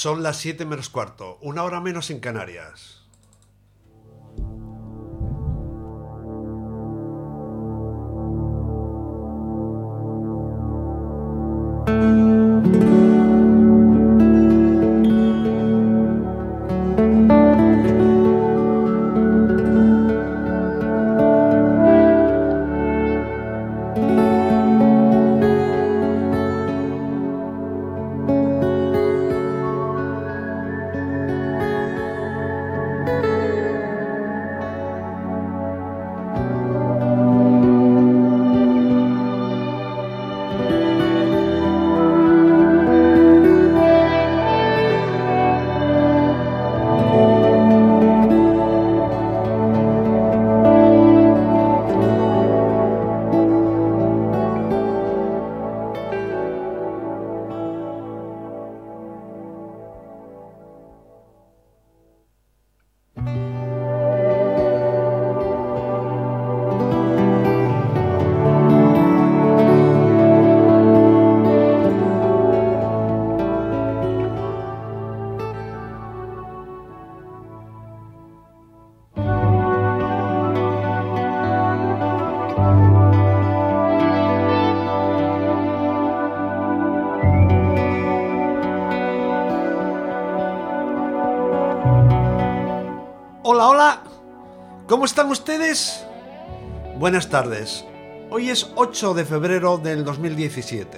Son las 7 menos cuarto, una hora menos en Canarias. Hola, hola. ¿Cómo están ustedes? Buenas tardes. Hoy es 8 de febrero del 2017.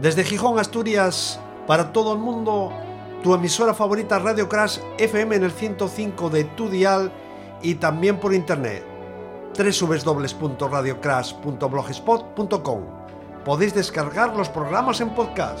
Desde Gijón, Asturias, para todo el mundo, tu emisora favorita Radio Crash FM en el 105 de tu dial y también por internet www.radiocrash.blogspot.com. Podéis descargar los programas en podcast.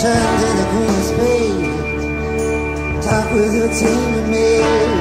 turned in a green Spades. Talk with your team and me.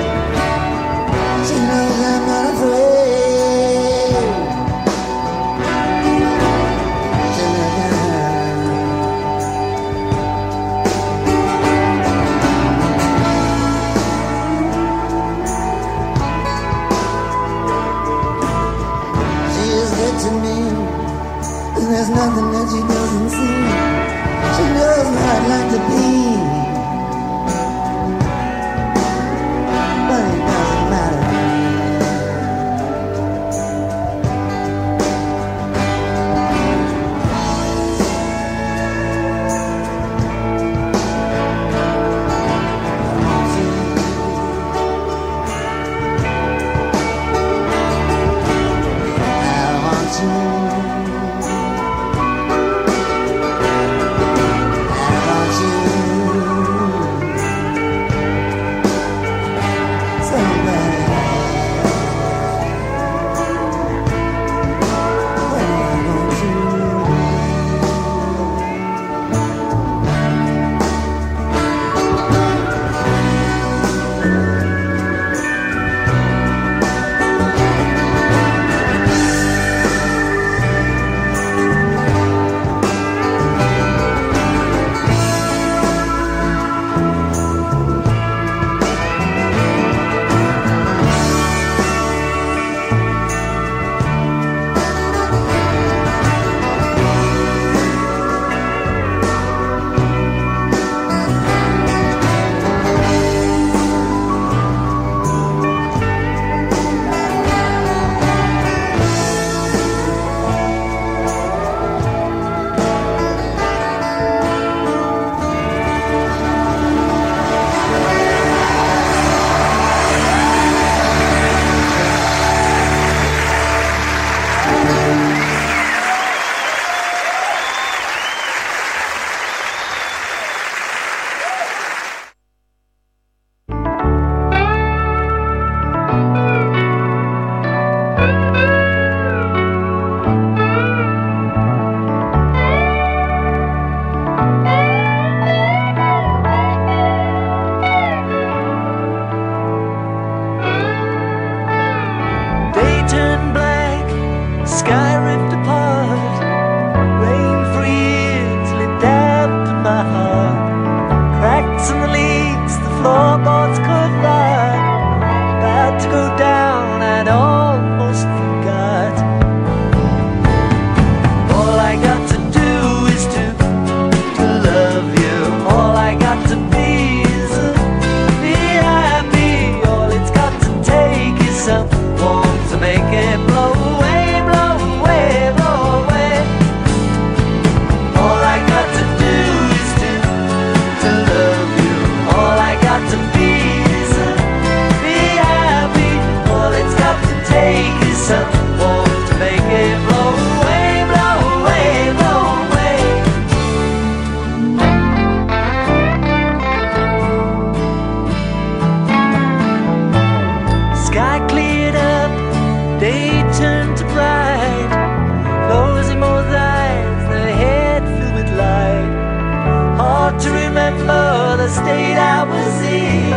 Remember the state I was in.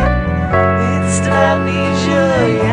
It's amnesia, yeah.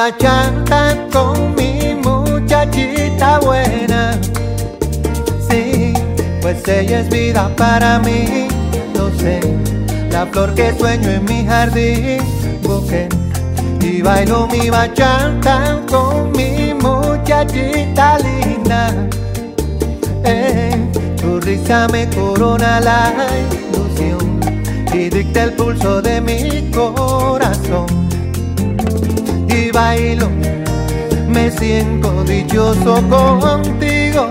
Bachata con mi muchachita buena. Sí, pues ella es vida para mí, lo sé. La flor que sueño en mi jardín, busqué. Y bailo mi bachata con mi muchachita linda. Eh, tu risa me corona la ilusión y dicta el pulso de mi corazón bailo. Me siento dichoso contigo,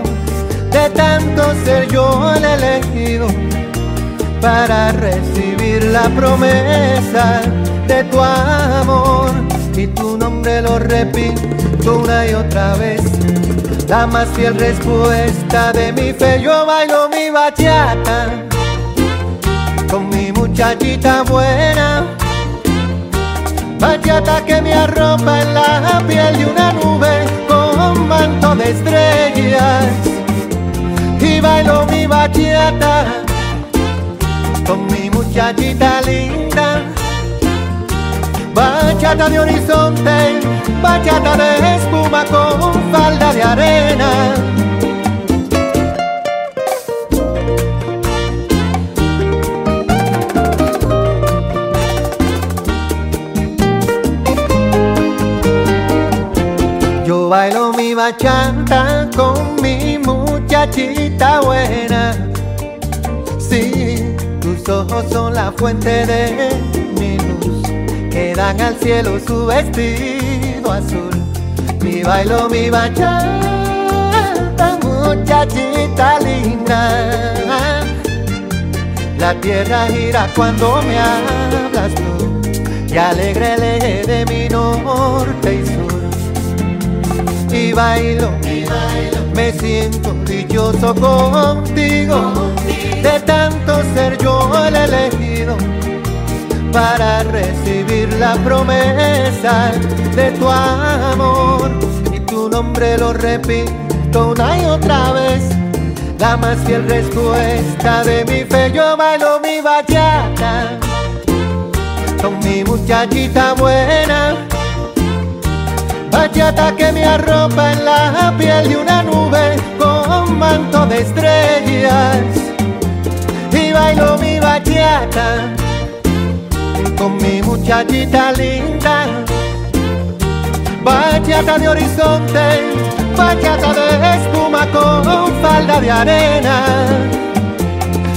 de tanto ser yo el elegido para recibir la promesa de tu amor. Y tu nombre lo repito una y otra vez, la más fiel respuesta de mi fe. Yo bailo mi bachata con mi muchachita buena. Bachata que me arropa en la piel de una nube con manto de estrellas. Y bailo mi bachata con mi muchachita linda. Bachata de horizonte, bachata de espuma con falda de arena. Bailo mi bachata con mi muchachita buena. Sí, tus ojos son la fuente de mi luz, que dan al cielo su vestido azul. Mi bailo mi bachata, muchachita linda. La tierra gira cuando me hablas tú, y alegre el de mi norte y sur y bailo, me siento dichoso contigo, ser yo el elegido para recibir la promesa de tu amor. Y tu nombre lo repito una y otra vez. La más fiel respuesta de mi fe, yo bailo mi bachata con mi muchachita buena. Bachata que me arropa en la piel de una nube con manto de estrellas. Y bailo mi bachata con mi muchachita linda. Bachata de horizonte, bachata de espuma con falda de arena.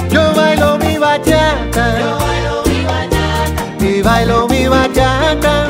Yo bailo mi bachata, yo bailo mi bachata, y bailo mi bachata,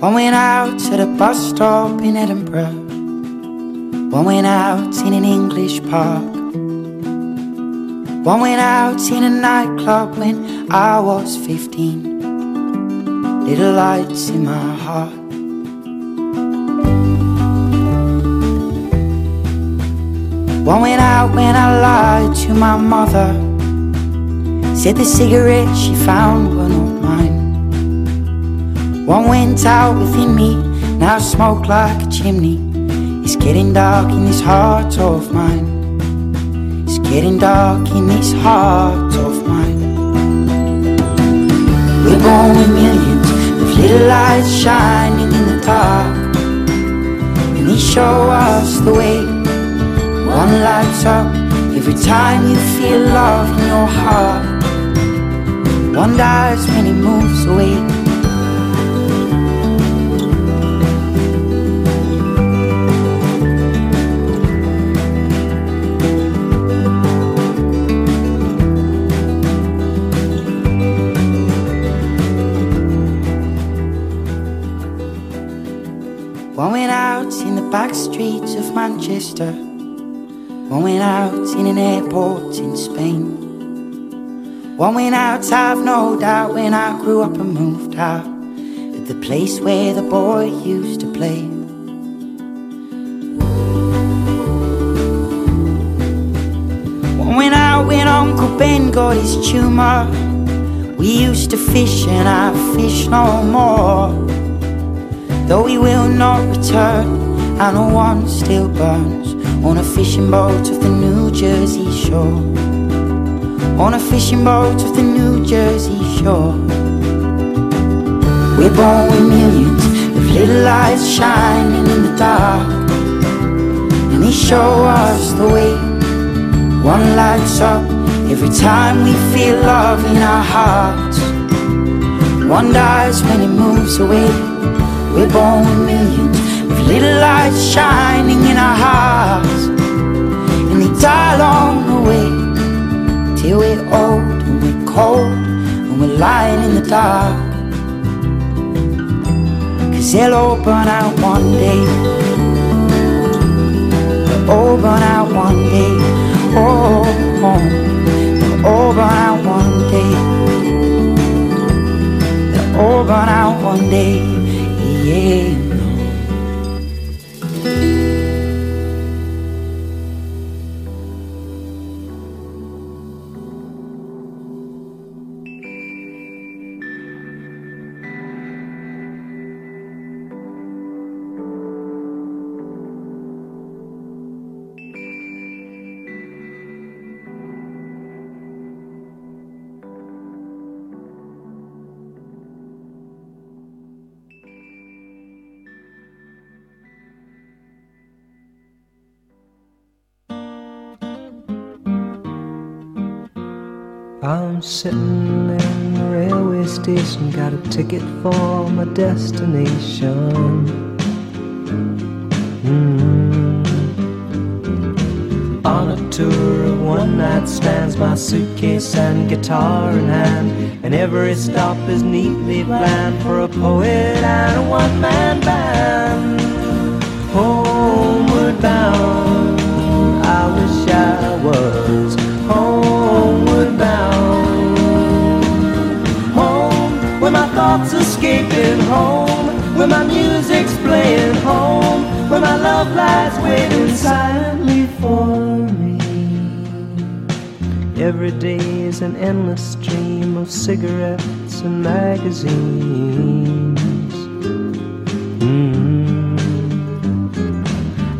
One went out to the bus stop in Edinburgh. One went out in an English park. One went out in a nightclub when I was 15. Little lights in my heart. One went out when I lied to my mother. Said the cigarette she found were not mine. One went out within me, now I smoke like a chimney. It's getting dark in this heart of mine. It's getting dark in this heart of mine. We're born with millions of little lights shining in the dark. And they show us the way. One lights up every time you feel love in your heart. One dies when it moves away. Back streets of Manchester. One went out in an airport in Spain. One went out, I've no doubt, when I grew up and moved out. At the place where the boy used to play. One went out when Uncle Ben got his tumor. We used to fish and I fish no more. Though he will not return, I know one still burns on a fishing boat of the New Jersey shore. On a fishing boat of the New Jersey shore. We're born with millions of little lights shining in the dark, and they show us the way. One lights up every time we feel love in our hearts. One dies when it moves away. We're born with millions little lights shining in our hearts. And they die along the way till we're old and we're cold and we're lying in the dark. Cause they'll burn out one day. They'll burn out one day. Oh, oh. they'll burn out one day. They'll burn out one day. Yeah. I'm sitting in the railway station, got a ticket for my destination. Mm. On a tour of one night stands, my suitcase and guitar in hand, and every stop is neatly planned for a poet and a one man band. Homeward bound, I wish I was homeward bound. Thoughts escaping home, where my music's playing home, where my love lies waiting silently for me. Every day is an endless stream of cigarettes and magazines. Mm.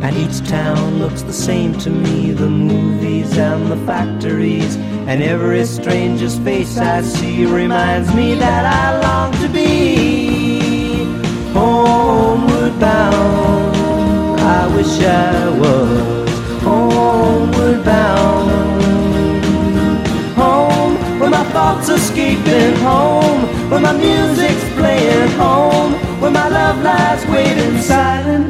And each town looks the same to me the movies and the factories. And every stranger's face I see reminds me that I long to be homeward bound. I wish I was homeward bound. Home, where my thoughts are escaping home, where my music's playing home, where my love lies waiting silently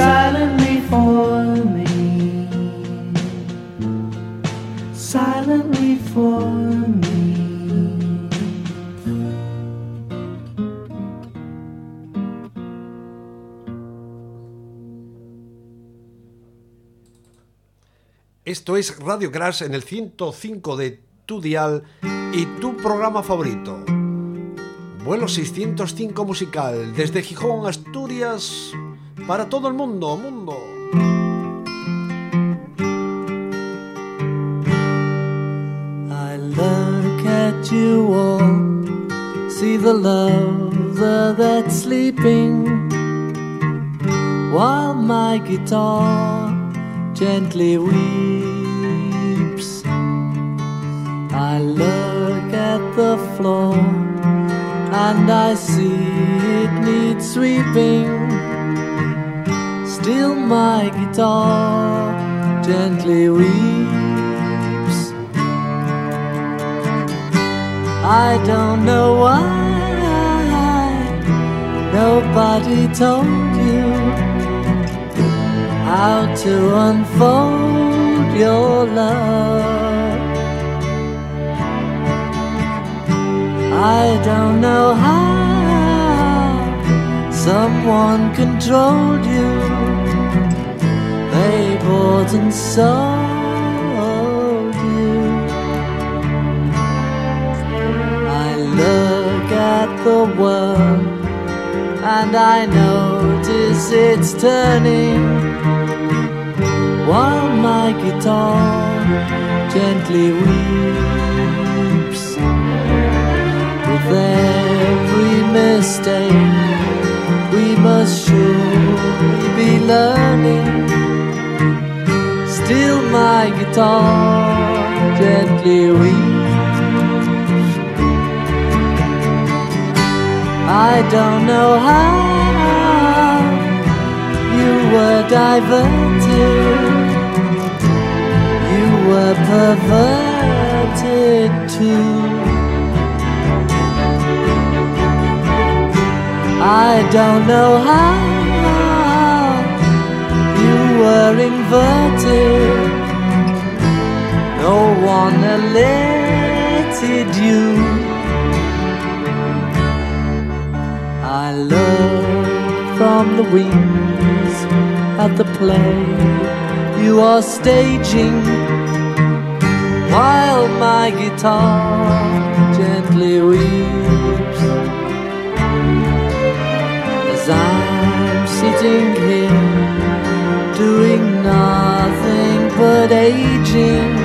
silently for me, silently for me. Esto es Radio Crash en el 105 de tu dial y tu programa favorito. Vuelo 605 musical desde Gijón, Asturias, para todo el mundo, mundo. I look at you all, see the lover that's sleeping, while my guitar gently weeps. I look at the floor and I see it needs sweeping. Still, my guitar gently weeps. I don't know why nobody told you how to unfold your love. I don't know how someone controlled you. They bought and sold you. I look at the world and I notice it's turning while my guitar gently weeps every mistake. We must surely be learning. Still my guitar gently weeps. I don't know how you were diverted, you were perverted too. I don't know how you were inverted, no one alerted you. I look from the wings at the play you are staging while my guitar gently weeps. but aging.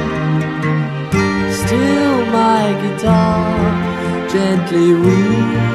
Still, my guitar gently weeps.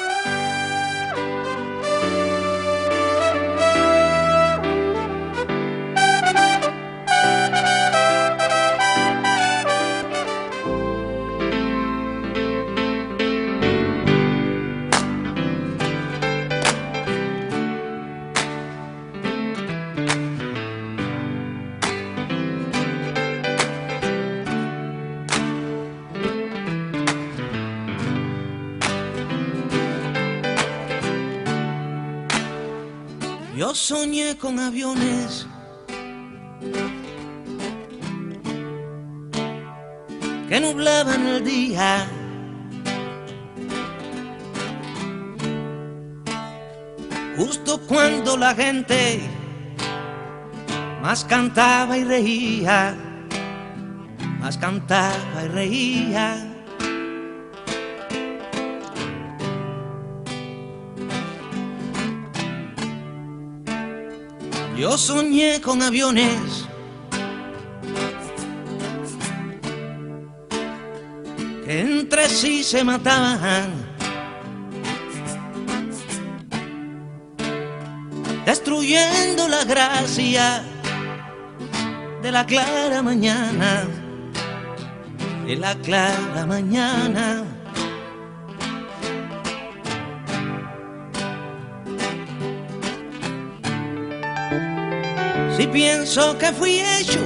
Soñé con aviones que nublaban el día. Justo cuando la gente más cantaba y reía, más cantaba y reía. Yo soñé con aviones. Que entre sí se mataban, destruyendo la gracia de la clara mañana, de la clara mañana. Pienso que fui hecho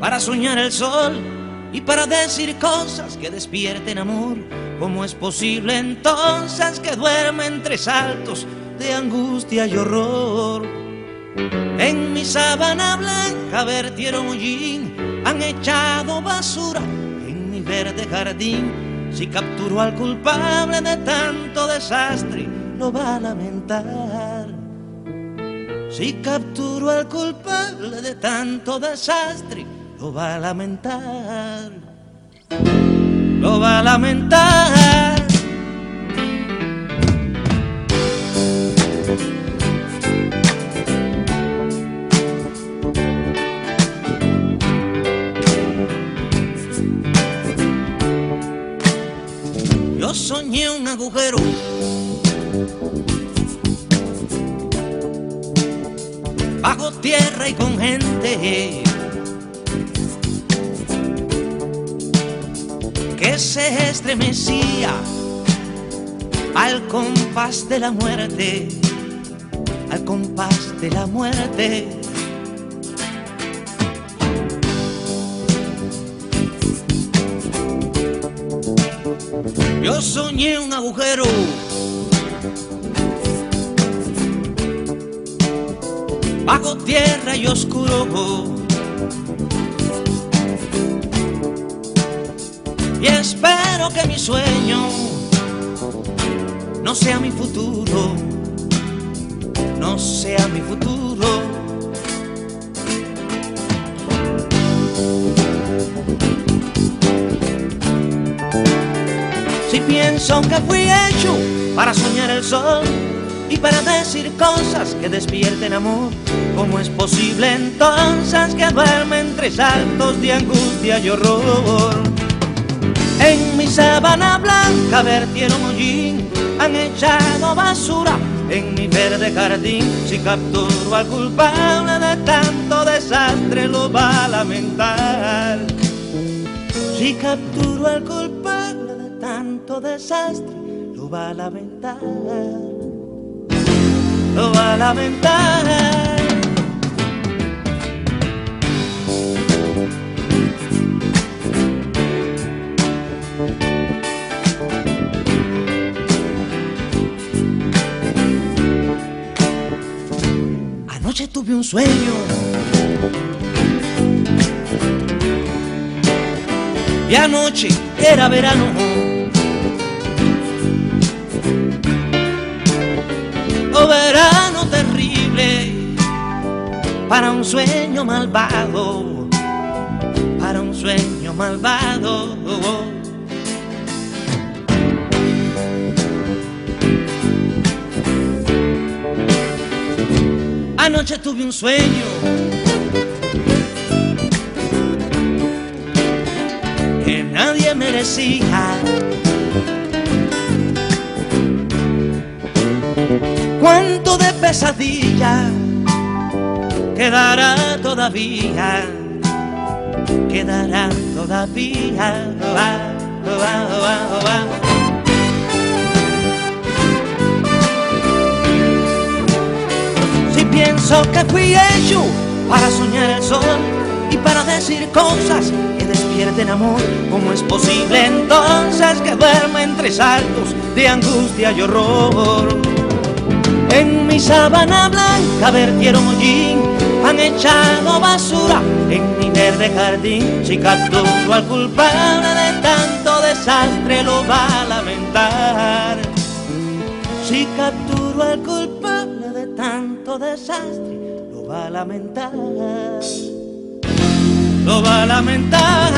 para soñar el sol y para decir cosas que despierten amor, ¿cómo es posible entonces que duerma entre saltos de angustia y horror? En mi sábana blanca vertieron hollín, han echado basura en mi verde jardín. Si capturo al culpable de tanto desastre, lo va a lamentar. Si capturo al culpable de tanto desastre, lo va a lamentar. Lo va a lamentar. Yo soñé un agujero con gente que se estremecía al compás de la muerte, al compás de la muerte. Yo soñé un agujero bajo tierra y oscuro. Y espero que mi sueño no sea mi futuro, no sea mi futuro. Si pienso que fui hecho para soñar el sol y para decir cosas que despierten amor, ¿cómo es posible entonces que duerme entre saltos de angustia y horror? En mi sábana blanca vertieron hollín, han echado basura en mi verde jardín. Si capturo al culpable de tanto desastre, lo va a lamentar. Si capturo al culpable de tanto desastre, lo va a lamentar. Lo va a lamentar. Tuve un sueño. Y anoche era verano. Oh, verano terrible para un sueño malvado, para un sueño malvado. Noche tuve un sueño que nadie merecía. Cuánto de pesadilla quedará todavía, quedará todavía. Ah, ah, ah, pienso que fui hecho para soñar el sol y para decir cosas que despierten amor, ¿cómo es posible entonces que duerma entre saltos de angustia y horror? En mi sábana blanca vertieron hollín, han echado basura en mi verde jardín. Si capturo al culpable de tanto desastre lo va a lamentar. Si capturo al culpable desastre lo va a lamentar. Lo va a lamentar.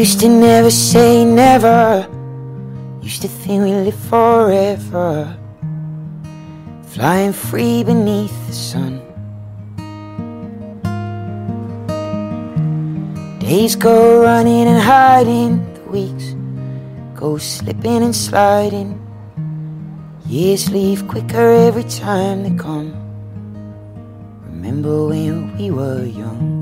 Used to never say never. Used to think we live forever. Flying free beneath the sun. Days go running and hiding. The weeks go slipping and sliding. Years leave quicker every time they come. Remember when we were young.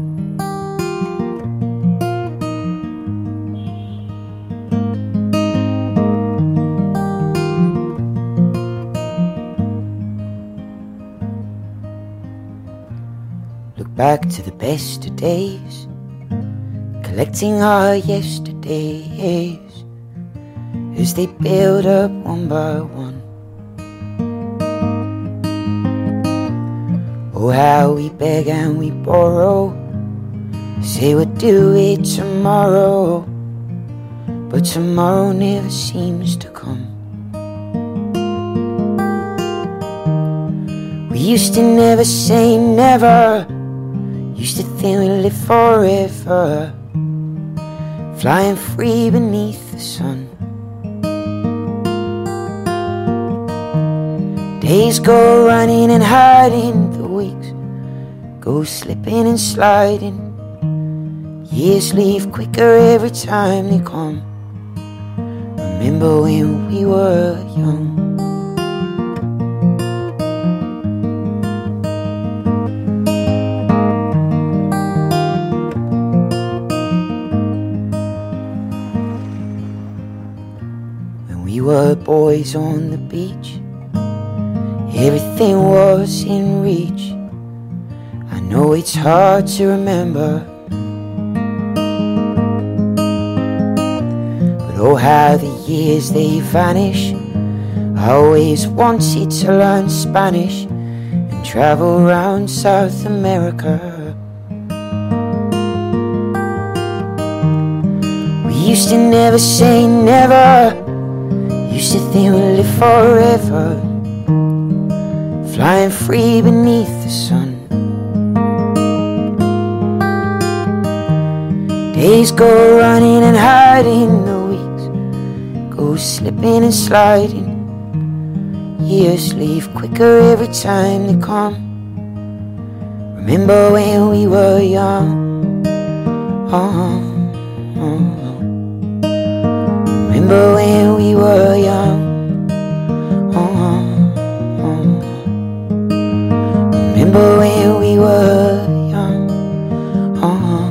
Back to the best of days, collecting our yesterdays as they build up one by one. Oh, how we beg and we borrow, say we'll do it tomorrow, but tomorrow never seems to come. We used to never say never. Used to think we live forever, flying free beneath the sun. Days go running and hiding, the weeks go slipping and sliding. Years leave quicker every time they come. Remember when we were young. When boys on the beach, everything was in reach. I know it's hard to remember. But oh, how the years they vanish. I always wanted to learn Spanish and travel around South America. We used to never say never. Used to think we'd live forever, flying free beneath the sun. Days go running and hiding, the weeks go slipping and sliding. Years leave quicker every time they come. Remember when we were young? Oh. remember when we were young. Uh -huh, uh -huh. Remember when we were young. Uh -huh,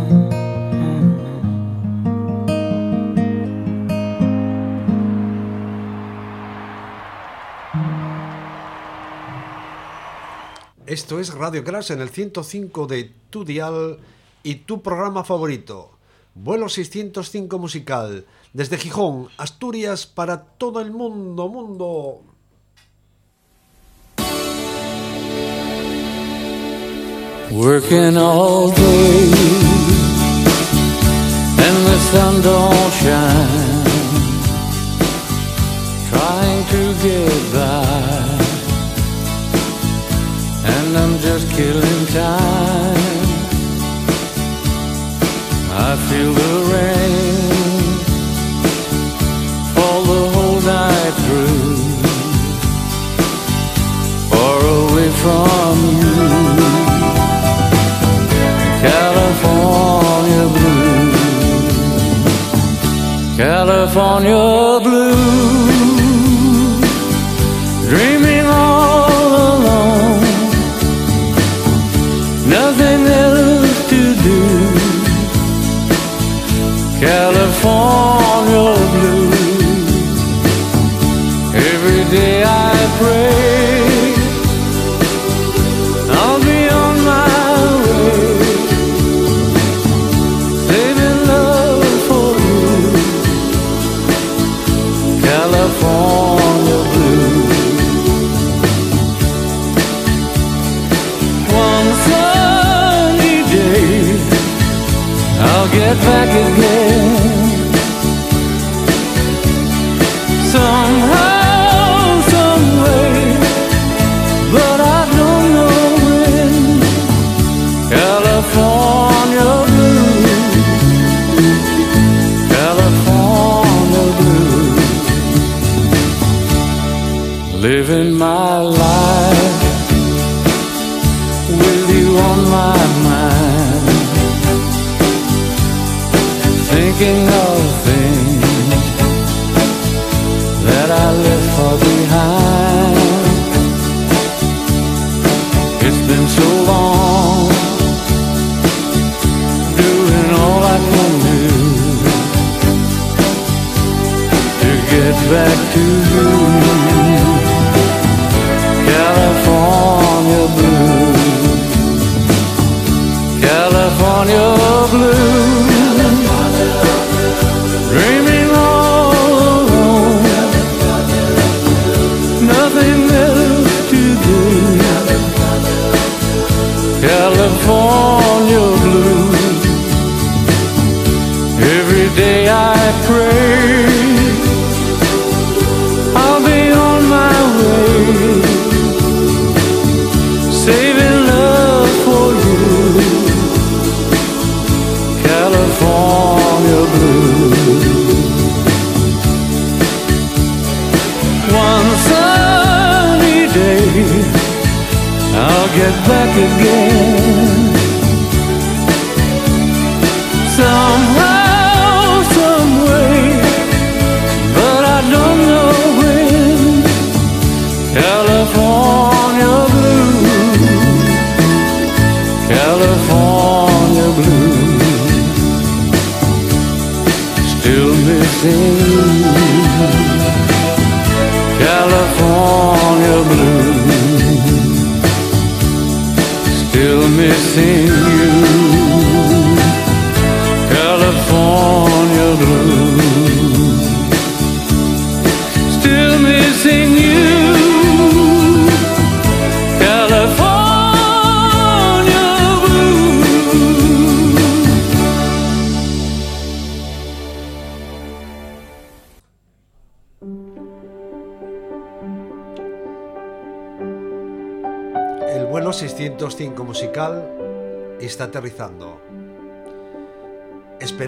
Esto es Radio Crash en el 105 de tu dial y tu programa favorito, Vuelo 605 Musical desde Gijón, Asturias, para todo el mundo, mundo. Working all day and the sun don't shine. Trying to get by and I'm just killing time. I feel the rain. on your